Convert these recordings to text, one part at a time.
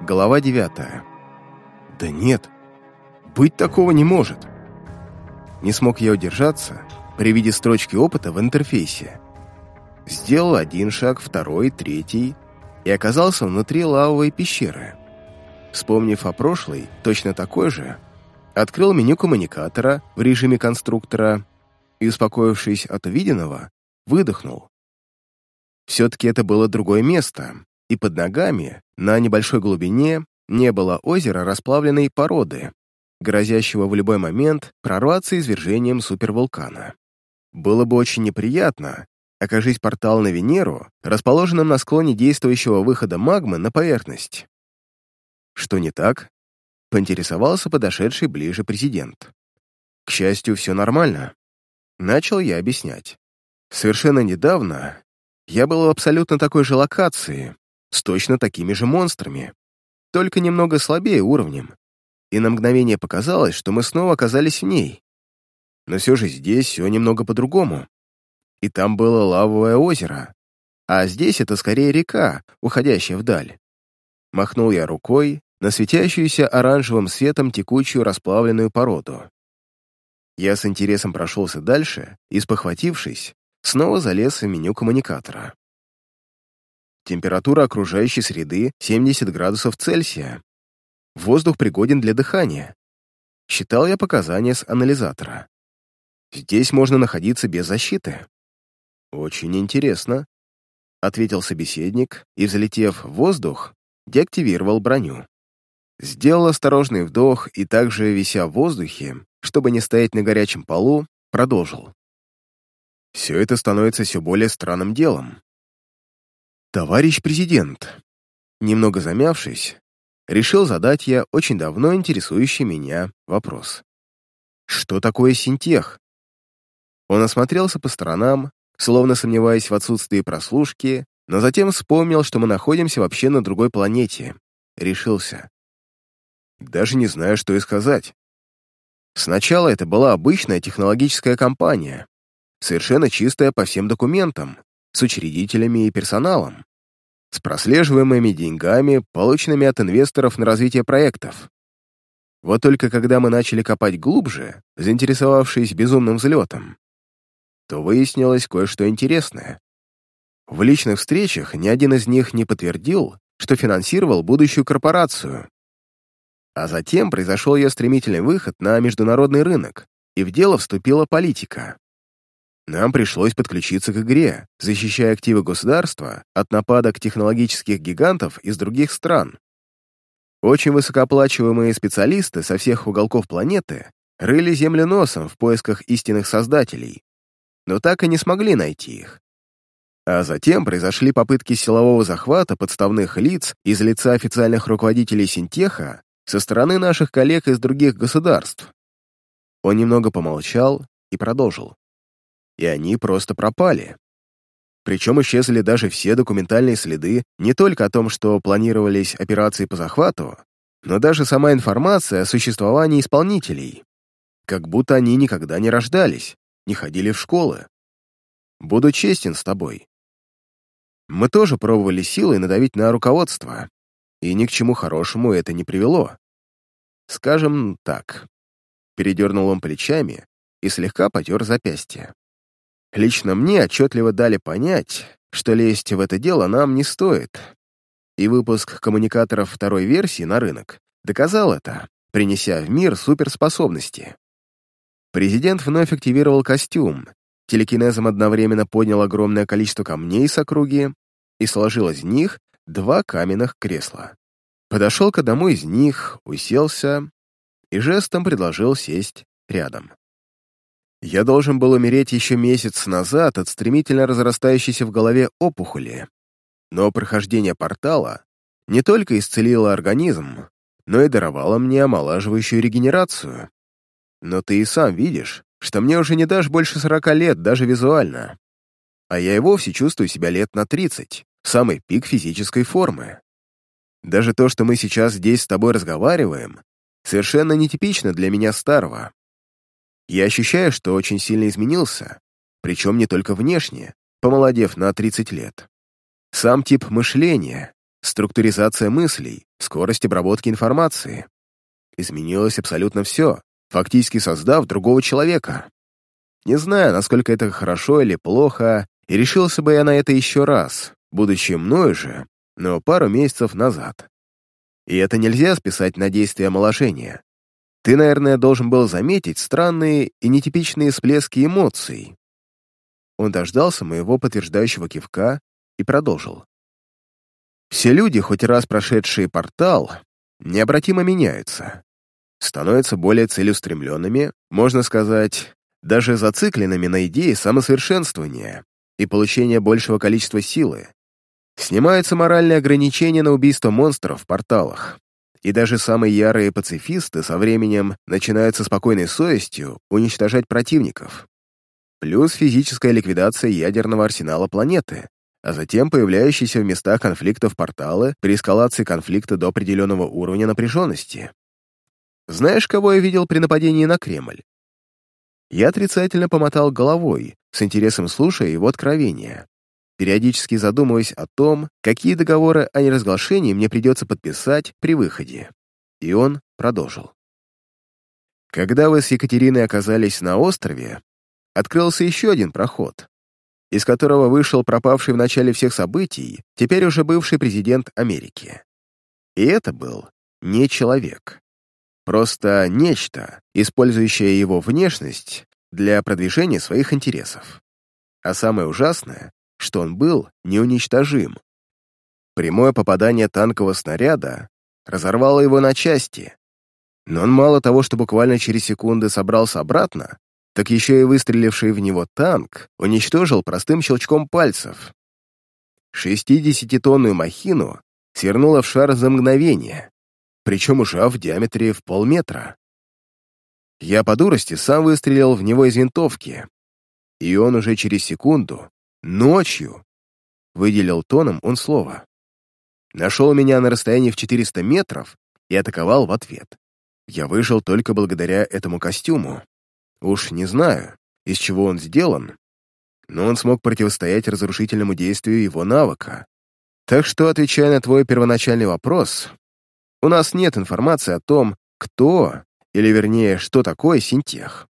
Глава 9. Да нет, быть такого не может. Не смог я удержаться при виде строчки опыта в интерфейсе. Сделал один шаг, второй, третий и оказался внутри лавовой пещеры. Вспомнив о прошлой, точно такой же, открыл меню коммуникатора в режиме конструктора и, успокоившись от увиденного, выдохнул. Все-таки это было другое место, и под ногами, на небольшой глубине, не было озера расплавленной породы, грозящего в любой момент прорваться извержением супервулкана. Было бы очень неприятно, окажись портал на Венеру, расположенном на склоне действующего выхода магмы на поверхность. Что не так? Поинтересовался подошедший ближе президент. К счастью, все нормально. Начал я объяснять. Совершенно недавно я был в абсолютно такой же локации, с точно такими же монстрами, только немного слабее уровнем, и на мгновение показалось, что мы снова оказались в ней. Но все же здесь все немного по-другому. И там было лавовое озеро, а здесь это скорее река, уходящая вдаль. Махнул я рукой на светящуюся оранжевым светом текучую расплавленную породу. Я с интересом прошелся дальше и, спохватившись, снова залез в меню коммуникатора. Температура окружающей среды 70 градусов Цельсия. Воздух пригоден для дыхания. Считал я показания с анализатора. Здесь можно находиться без защиты. Очень интересно, ответил собеседник и, взлетев в воздух, деактивировал броню. Сделал осторожный вдох и также, вися в воздухе, чтобы не стоять на горячем полу, продолжил. Все это становится все более странным делом. «Товарищ президент», немного замявшись, решил задать я очень давно интересующий меня вопрос. «Что такое синтех?» Он осмотрелся по сторонам, словно сомневаясь в отсутствии прослушки, но затем вспомнил, что мы находимся вообще на другой планете. Решился. Даже не знаю, что и сказать. Сначала это была обычная технологическая компания, совершенно чистая по всем документам, с учредителями и персоналом, с прослеживаемыми деньгами, полученными от инвесторов на развитие проектов. Вот только когда мы начали копать глубже, заинтересовавшись безумным взлетом, то выяснилось кое-что интересное. В личных встречах ни один из них не подтвердил, что финансировал будущую корпорацию. А затем произошел ее стремительный выход на международный рынок, и в дело вступила политика. Нам пришлось подключиться к игре, защищая активы государства от нападок технологических гигантов из других стран. Очень высокооплачиваемые специалисты со всех уголков планеты рыли землю носом в поисках истинных создателей, но так и не смогли найти их. А затем произошли попытки силового захвата подставных лиц из лица официальных руководителей Синтеха со стороны наших коллег из других государств. Он немного помолчал и продолжил и они просто пропали. Причем исчезли даже все документальные следы не только о том, что планировались операции по захвату, но даже сама информация о существовании исполнителей. Как будто они никогда не рождались, не ходили в школы. Буду честен с тобой. Мы тоже пробовали силой надавить на руководство, и ни к чему хорошему это не привело. Скажем так. Передернул он плечами и слегка потер запястье. Лично мне отчетливо дали понять, что лезть в это дело нам не стоит. И выпуск коммуникаторов второй версии на рынок доказал это, принеся в мир суперспособности. Президент вновь активировал костюм, телекинезом одновременно поднял огромное количество камней с округи и сложил из них два каменных кресла. Подошел к одному из них, уселся и жестом предложил сесть рядом. Я должен был умереть еще месяц назад от стремительно разрастающейся в голове опухоли, но прохождение портала не только исцелило организм, но и даровало мне омолаживающую регенерацию. Но ты и сам видишь, что мне уже не дашь больше сорока лет, даже визуально. А я и вовсе чувствую себя лет на тридцать, самый пик физической формы. Даже то, что мы сейчас здесь с тобой разговариваем, совершенно нетипично для меня старого. Я ощущаю, что очень сильно изменился, причем не только внешне, помолодев на 30 лет. Сам тип мышления, структуризация мыслей, скорость обработки информации. Изменилось абсолютно все, фактически создав другого человека. Не знаю, насколько это хорошо или плохо, и решился бы я на это еще раз, будучи мною же, но пару месяцев назад. И это нельзя списать на действие омоложения. Ты, наверное, должен был заметить странные и нетипичные всплески эмоций. Он дождался моего подтверждающего кивка и продолжил. Все люди, хоть раз прошедшие портал, необратимо меняются. Становятся более целеустремленными, можно сказать, даже зацикленными на идее самосовершенствования и получения большего количества силы. Снимаются моральные ограничения на убийство монстров в порталах. И даже самые ярые пацифисты со временем начинают со спокойной совестью уничтожать противников. Плюс физическая ликвидация ядерного арсенала планеты, а затем появляющиеся в местах конфликтов порталы при эскалации конфликта до определенного уровня напряженности. Знаешь, кого я видел при нападении на Кремль? Я отрицательно помотал головой, с интересом слушая его откровения, периодически задумываясь о том, какие договоры о неразглашении мне придется подписать при выходе. И он продолжил. Когда вы с Екатериной оказались на острове, открылся еще один проход, из которого вышел пропавший в начале всех событий, теперь уже бывший президент Америки. И это был не человек. Просто нечто, использующее его внешность для продвижения своих интересов. А самое ужасное, что он был неуничтожим. Прямое попадание танкового снаряда разорвало его на части, но он мало того, что буквально через секунды собрался обратно, так еще и выстреливший в него танк уничтожил простым щелчком пальцев. 60-тонную махину свернула в шар за мгновение, причем ужав в диаметре в полметра. Я по дурости сам выстрелил в него из винтовки, и он уже через секунду, ночью, выделил тоном он слово. Нашел меня на расстоянии в 400 метров и атаковал в ответ. Я выжил только благодаря этому костюму. Уж не знаю, из чего он сделан, но он смог противостоять разрушительному действию его навыка. Так что, отвечая на твой первоначальный вопрос, у нас нет информации о том, кто, или вернее, что такое синтех.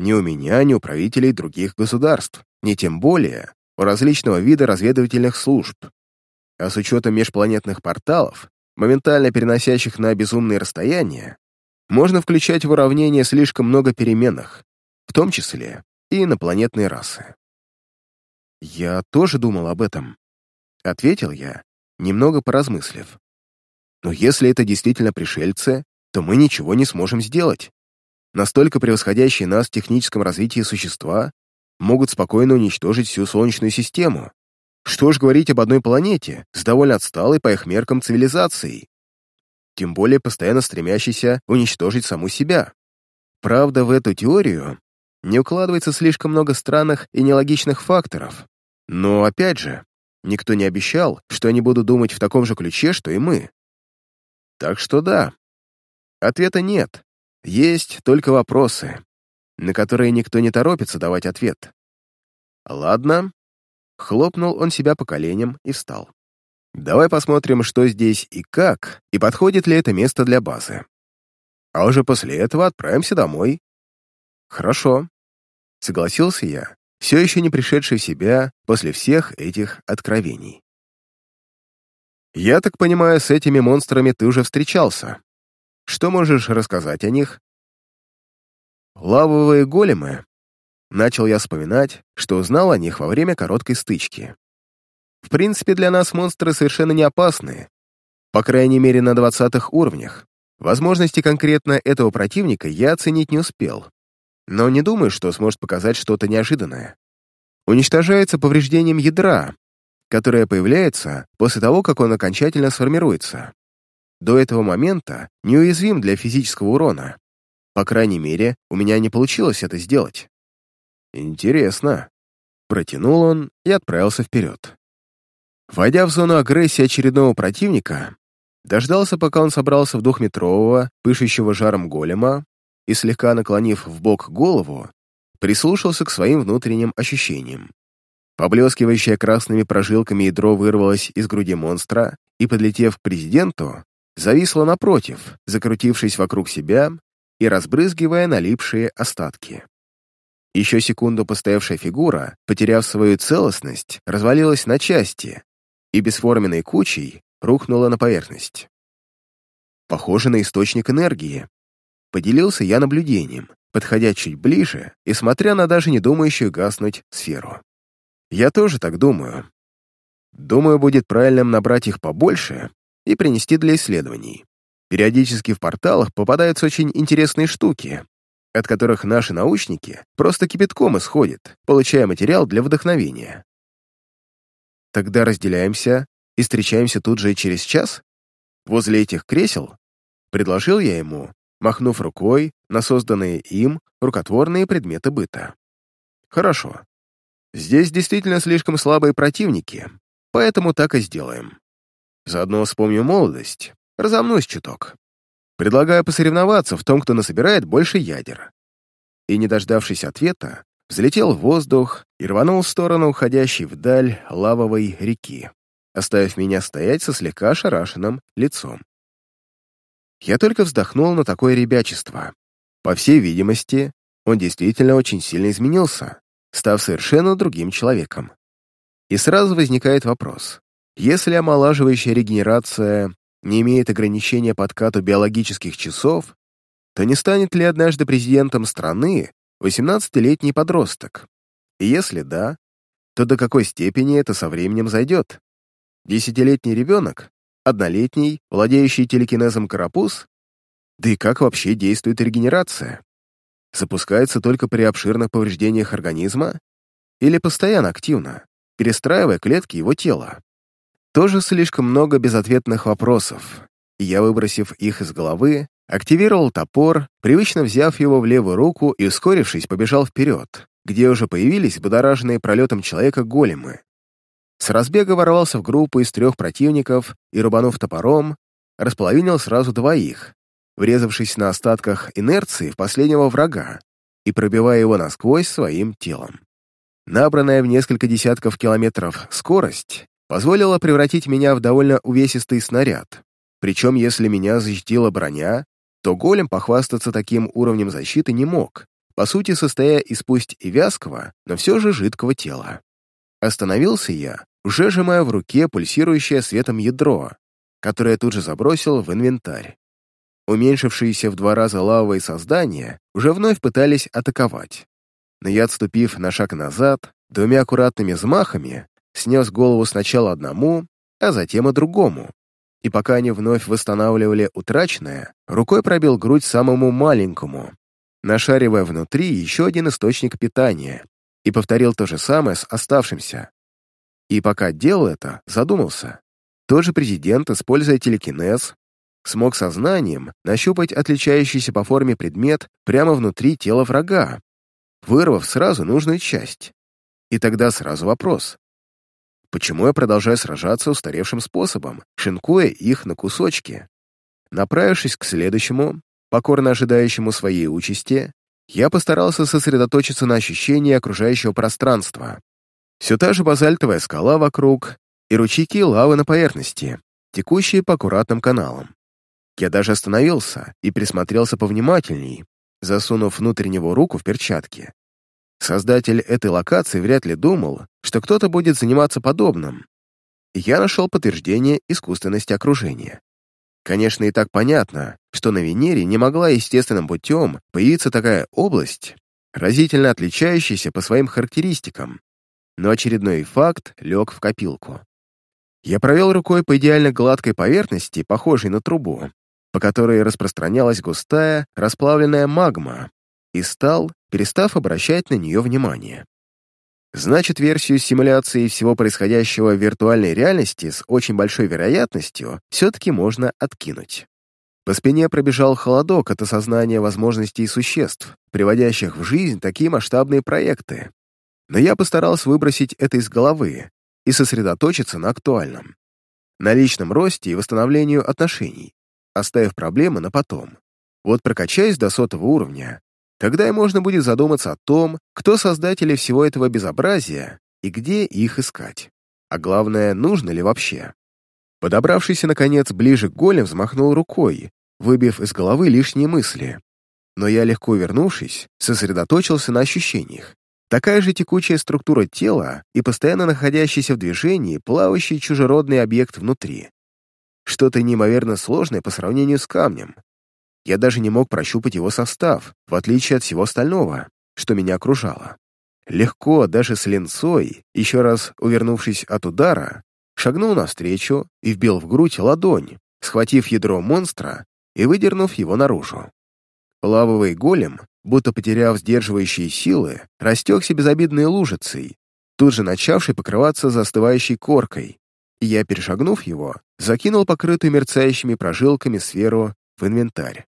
Ни у меня, ни у правителей других государств, ни тем более у различного вида разведывательных служб. А с учетом межпланетных порталов, моментально переносящих на безумные расстояния, можно включать в уравнение слишком много переменных, в том числе и инопланетные расы. «Я тоже думал об этом», — ответил я, немного поразмыслив. «Но если это действительно пришельцы, то мы ничего не сможем сделать. Настолько превосходящие нас в техническом развитии существа могут спокойно уничтожить всю Солнечную систему. Что ж говорить об одной планете с довольно отсталой по их меркам цивилизацией? тем более постоянно стремящийся уничтожить саму себя. Правда, в эту теорию не укладывается слишком много странных и нелогичных факторов. Но, опять же, никто не обещал, что они будут думать в таком же ключе, что и мы. Так что да. Ответа нет. Есть только вопросы, на которые никто не торопится давать ответ. Ладно. Хлопнул он себя по коленям и встал. Давай посмотрим, что здесь и как, и подходит ли это место для базы. А уже после этого отправимся домой. Хорошо. Согласился я, все еще не пришедший в себя после всех этих откровений. Я так понимаю, с этими монстрами ты уже встречался. Что можешь рассказать о них? Лавовые големы. Начал я вспоминать, что узнал о них во время короткой стычки. В принципе, для нас монстры совершенно не опасны, по крайней мере на двадцатых уровнях. Возможности конкретно этого противника я оценить не успел, но не думаю, что сможет показать что-то неожиданное. Уничтожается повреждением ядра, которое появляется после того, как он окончательно сформируется. До этого момента неуязвим для физического урона. По крайней мере, у меня не получилось это сделать. Интересно. Протянул он и отправился вперед. Войдя в зону агрессии очередного противника, дождался, пока он собрался в двухметрового, пышущего жаром голема, и, слегка наклонив в бок голову, прислушался к своим внутренним ощущениям. Поблескивающее красными прожилками ядро вырвалось из груди монстра и, подлетев к президенту, зависла напротив, закрутившись вокруг себя и разбрызгивая налипшие остатки. Еще секунду постоявшая фигура, потеряв свою целостность, развалилась на части и бесформенной кучей рухнула на поверхность. Похоже на источник энергии. Поделился я наблюдением, подходя чуть ближе и смотря на даже не думающую гаснуть сферу. Я тоже так думаю. Думаю, будет правильным набрать их побольше и принести для исследований. Периодически в порталах попадаются очень интересные штуки, от которых наши научники просто кипятком исходят, получая материал для вдохновения. Тогда разделяемся и встречаемся тут же через час? Возле этих кресел? Предложил я ему, махнув рукой на созданные им рукотворные предметы быта. Хорошо. Здесь действительно слишком слабые противники, поэтому так и сделаем. Заодно вспомню молодость, разомнусь чуток. Предлагаю посоревноваться в том, кто насобирает больше ядер. И, не дождавшись ответа, взлетел в воздух и рванул в сторону уходящей вдаль лавовой реки, оставив меня стоять со слегка ошарашенным лицом. Я только вздохнул на такое ребячество. По всей видимости, он действительно очень сильно изменился, став совершенно другим человеком. И сразу возникает вопрос. Если омолаживающая регенерация не имеет ограничения по откату биологических часов, то не станет ли однажды президентом страны 18-летний подросток? И если да, то до какой степени это со временем зайдет? Десятилетний ребенок? Однолетний, владеющий телекинезом карапуз? Да и как вообще действует регенерация? Запускается только при обширных повреждениях организма или постоянно активно, перестраивая клетки его тела? Тоже слишком много безответных вопросов, и я, выбросив их из головы, активировал топор, привычно взяв его в левую руку и, ускорившись, побежал вперед, где уже появились будораженные пролетом человека големы. С разбега ворвался в группу из трех противников и, рубанув топором, располовинил сразу двоих, врезавшись на остатках инерции в последнего врага и пробивая его насквозь своим телом. Набранная в несколько десятков километров скорость позволила превратить меня в довольно увесистый снаряд. Причем, если меня защитила броня, то голем похвастаться таким уровнем защиты не мог, по сути состоя из пусть и вязкого, но все же жидкого тела. Остановился я, уже сжимая в руке пульсирующее светом ядро, которое тут же забросил в инвентарь. Уменьшившиеся в два раза лавовые создания уже вновь пытались атаковать. Но я, отступив на шаг назад, двумя аккуратными взмахами снес голову сначала одному, а затем и другому. И пока они вновь восстанавливали утраченное, рукой пробил грудь самому маленькому, нашаривая внутри еще один источник питания, и повторил то же самое с оставшимся. И пока делал это, задумался. Тот же президент, используя телекинез, смог сознанием нащупать отличающийся по форме предмет прямо внутри тела врага, вырвав сразу нужную часть. И тогда сразу вопрос, Почему я продолжаю сражаться устаревшим способом, шинкуя их на кусочки? Направившись к следующему, покорно ожидающему своей участи, я постарался сосредоточиться на ощущении окружающего пространства. Все та же базальтовая скала вокруг и ручейки лавы на поверхности, текущие по аккуратным каналам. Я даже остановился и присмотрелся повнимательней, засунув внутреннего руку в перчатки. Создатель этой локации вряд ли думал, что кто-то будет заниматься подобным. я нашел подтверждение искусственности окружения. Конечно, и так понятно, что на Венере не могла естественным путем появиться такая область, разительно отличающаяся по своим характеристикам, но очередной факт лег в копилку. Я провел рукой по идеально гладкой поверхности, похожей на трубу, по которой распространялась густая, расплавленная магма, и стал, перестав обращать на нее внимание. Значит, версию симуляции всего происходящего в виртуальной реальности с очень большой вероятностью все-таки можно откинуть. По спине пробежал холодок от осознания возможностей существ, приводящих в жизнь такие масштабные проекты. Но я постарался выбросить это из головы и сосредоточиться на актуальном. На личном росте и восстановлении отношений, оставив проблемы на потом. Вот прокачаюсь до сотого уровня, Тогда и можно будет задуматься о том, кто создатели всего этого безобразия и где их искать. А главное, нужно ли вообще. Подобравшийся, наконец, ближе к голем, взмахнул рукой, выбив из головы лишние мысли. Но я, легко вернувшись, сосредоточился на ощущениях. Такая же текучая структура тела и постоянно находящийся в движении плавающий чужеродный объект внутри. Что-то неимоверно сложное по сравнению с камнем. Я даже не мог прощупать его состав, в отличие от всего остального, что меня окружало. Легко, даже с линцой, еще раз увернувшись от удара, шагнул навстречу и вбил в грудь ладонь, схватив ядро монстра и выдернув его наружу. Лавовый голем, будто потеряв сдерживающие силы, растекся безобидной лужицей, тут же начавшей покрываться застывающей коркой, и я, перешагнув его, закинул покрытую мерцающими прожилками сферу в инвентарь.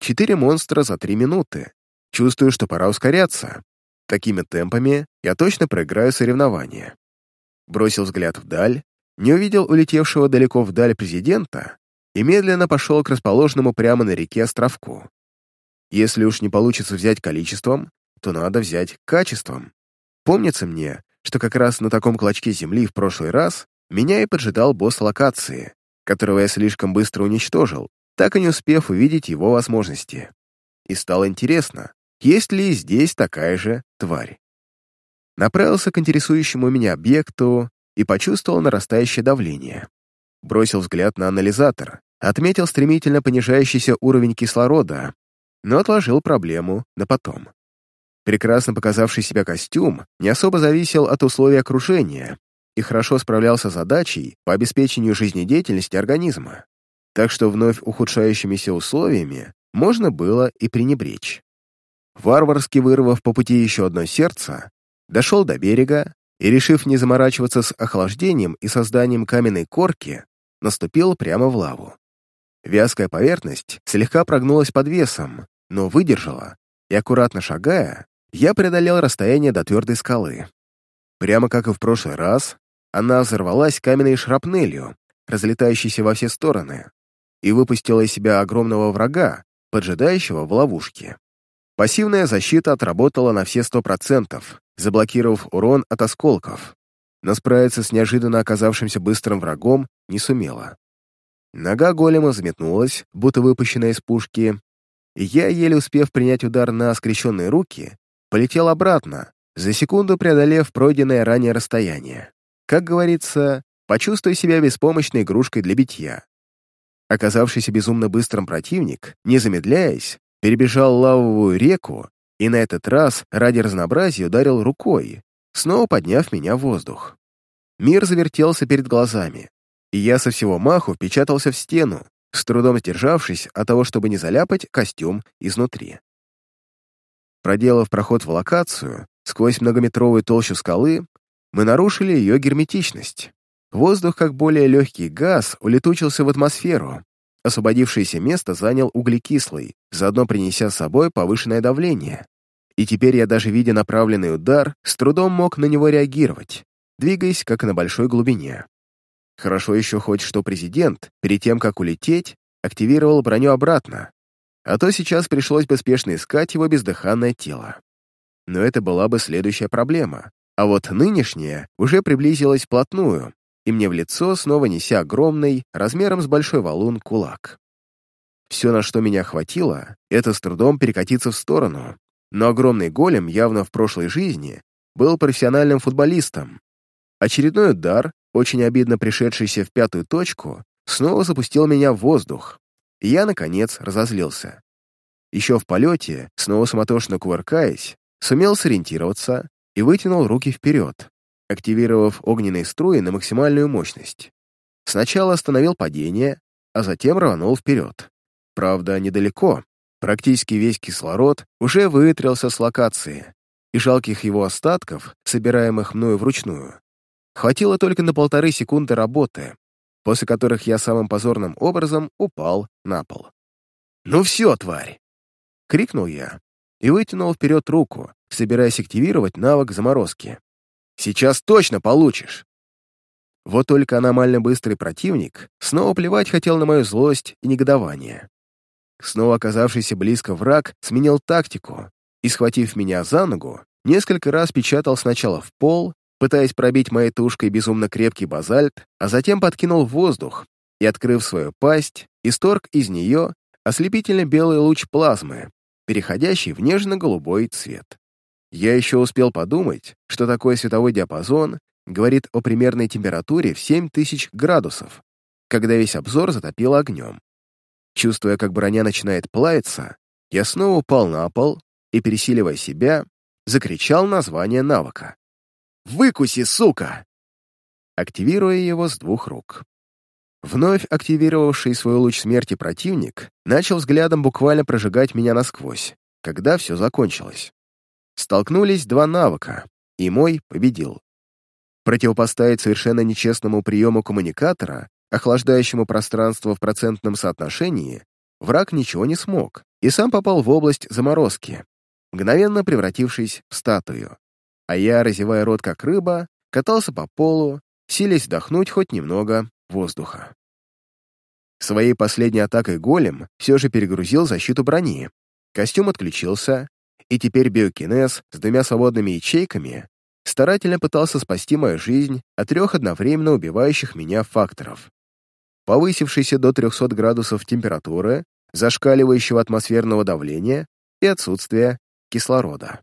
Четыре монстра за три минуты. Чувствую, что пора ускоряться. Такими темпами я точно проиграю соревнование бросил взгляд вдаль, не увидел улетевшего далеко вдаль президента и медленно пошел к расположенному прямо на реке островку. Если уж не получится взять количеством, то надо взять качеством. Помнится мне, что как раз на таком клочке земли в прошлый раз меня и поджидал босс локации, которого я слишком быстро уничтожил, так и не успев увидеть его возможности. И стало интересно, есть ли здесь такая же тварь направился к интересующему меня объекту и почувствовал нарастающее давление. Бросил взгляд на анализатор, отметил стремительно понижающийся уровень кислорода, но отложил проблему на потом. Прекрасно показавший себя костюм не особо зависел от условий окружения и хорошо справлялся с задачей по обеспечению жизнедеятельности организма, так что вновь ухудшающимися условиями можно было и пренебречь. Варварски вырвав по пути еще одно сердце, дошел до берега и, решив не заморачиваться с охлаждением и созданием каменной корки, наступил прямо в лаву. Вязкая поверхность слегка прогнулась под весом, но выдержала, и, аккуратно шагая, я преодолел расстояние до твердой скалы. Прямо как и в прошлый раз, она взорвалась каменной шрапнелью, разлетающейся во все стороны, и выпустила из себя огромного врага, поджидающего в ловушке. Пассивная защита отработала на все сто процентов, заблокировав урон от осколков, но справиться с неожиданно оказавшимся быстрым врагом не сумела. Нога голема взметнулась, будто выпущенная из пушки, и я, еле успев принять удар на скрещенные руки, полетел обратно, за секунду преодолев пройденное ранее расстояние. Как говорится, почувствуй себя беспомощной игрушкой для битья. Оказавшийся безумно быстрым противник, не замедляясь, перебежал лавовую реку и на этот раз ради разнообразия ударил рукой, снова подняв меня в воздух. Мир завертелся перед глазами, и я со всего маху впечатался в стену, с трудом сдержавшись от того, чтобы не заляпать костюм изнутри. Проделав проход в локацию, сквозь многометровую толщу скалы, мы нарушили ее герметичность. Воздух, как более легкий газ, улетучился в атмосферу. Освободившееся место занял углекислый, заодно принеся с собой повышенное давление, и теперь я, даже видя направленный удар, с трудом мог на него реагировать, двигаясь как на большой глубине. Хорошо еще хоть что президент, перед тем, как улететь, активировал броню обратно, а то сейчас пришлось бы спешно искать его бездыханное тело. Но это была бы следующая проблема, а вот нынешняя уже приблизилась вплотную, и мне в лицо снова неся огромный, размером с большой валун, кулак. Все, на что меня хватило, это с трудом перекатиться в сторону, но огромный голем явно в прошлой жизни был профессиональным футболистом. Очередной удар, очень обидно пришедшийся в пятую точку, снова запустил меня в воздух, и я, наконец, разозлился. Еще в полете, снова самотошно кувыркаясь, сумел сориентироваться и вытянул руки вперед, активировав огненные струи на максимальную мощность. Сначала остановил падение, а затем рванул вперед. Правда, недалеко, Практически весь кислород уже выветрился с локации, и жалких его остатков, собираемых мною вручную, хватило только на полторы секунды работы, после которых я самым позорным образом упал на пол. «Ну все, тварь!» — крикнул я и вытянул вперед руку, собираясь активировать навык заморозки. «Сейчас точно получишь!» Вот только аномально быстрый противник снова плевать хотел на мою злость и негодование. Снова оказавшийся близко враг сменил тактику и, схватив меня за ногу, несколько раз печатал сначала в пол, пытаясь пробить моей тушкой безумно крепкий базальт, а затем подкинул в воздух и, открыв свою пасть, исторг из нее ослепительно белый луч плазмы, переходящий в нежно-голубой цвет. Я еще успел подумать, что такой световой диапазон говорит о примерной температуре в 7000 градусов, когда весь обзор затопило огнем. Чувствуя, как броня начинает плавиться, я снова упал на пол и, пересиливая себя, закричал название навыка. «Выкуси, сука!» Активируя его с двух рук. Вновь активировавший свой луч смерти противник начал взглядом буквально прожигать меня насквозь, когда все закончилось. Столкнулись два навыка, и мой победил. Противопоставить совершенно нечестному приему коммуникатора, охлаждающему пространство в процентном соотношении, враг ничего не смог и сам попал в область заморозки, мгновенно превратившись в статую. А я, разевая рот как рыба, катался по полу, силясь вдохнуть хоть немного воздуха. Своей последней атакой голем все же перегрузил защиту брони. Костюм отключился, и теперь биокинез с двумя свободными ячейками старательно пытался спасти мою жизнь от трех одновременно убивающих меня факторов. Повысившейся до 300 градусов температуры, зашкаливающего атмосферного давления и отсутствия кислорода.